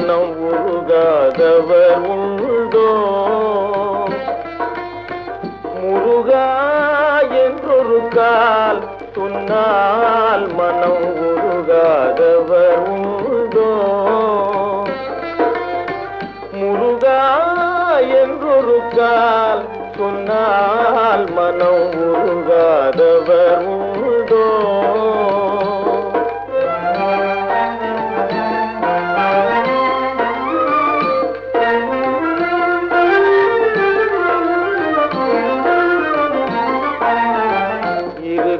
மனம் உருகாதவர் உள்தோ முருகா என்றொரு கால் துன்னால் மனம் உருகாதவர் உள்தோ முருகா என்றொரு கால் துன்னால் மனம் உருகாதவர் உள்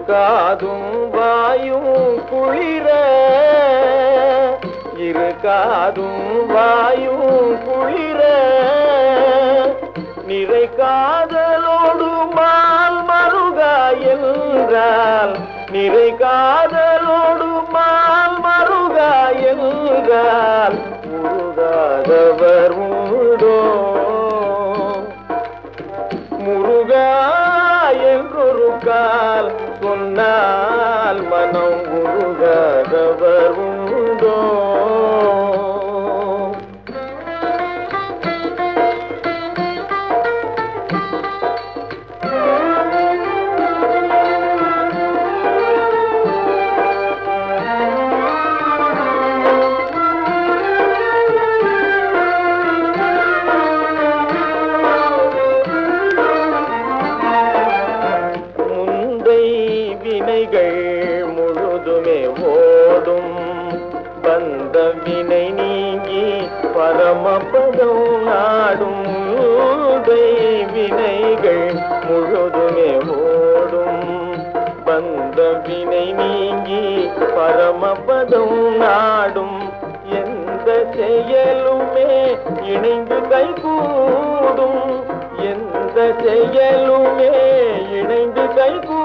காதும் வாயும் குளிர. இரு காதும் வாயும் குளிர. நிறை காதலோடு மால் மருகா என்றால் நிறை காதலோடு மால் மருகா என்றால் முருகாதவர் உண்டோ? முருகா என்றொரு கால் சொன்னால் மனம் உருகாதவர் உண்டோ? விழிகள் முழுதுமே ஓடும். வந்த வினை நீங்கி பரமபதம் நாடும். வினைகள் முழுதுமே ஓடும். வந்த வினை நீங்கி பரமபதம் நாடும். எந்த செயலுமே இணைந்து கை கூடும் எந்த செயலுமே இணைந்து கை கூடும்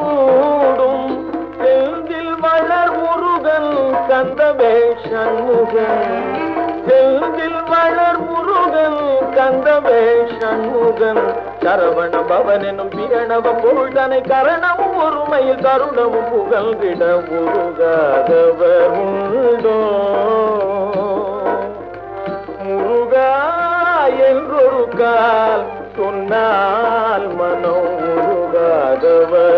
கந்தமே சண்முகன் செந்தில் வளர் முருகன் கந்தமே சண்முகன் சரவண பவன் எனும் பிரணவ பொருள் தனை கரணமும் ஒருமையில் கருணமும் புகழ்விட முருகாதவர் உண்டோ முருகா என்றொரு கால் சொன்னால் மனம் முருகாதவர்